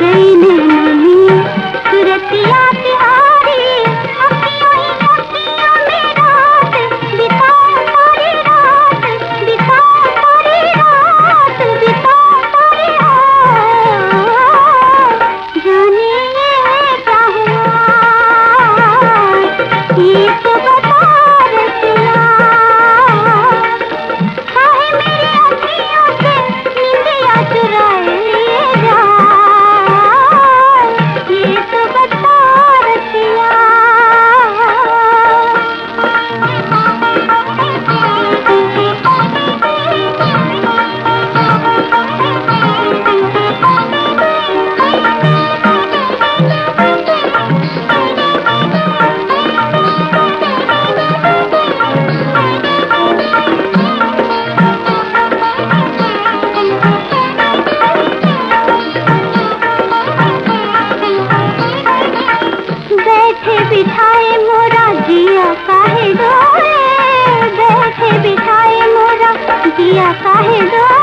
गई नहीं बैठे बिठाए मोरा जिया काहे दो बैठे बिठाए मोरा जिया काहे दो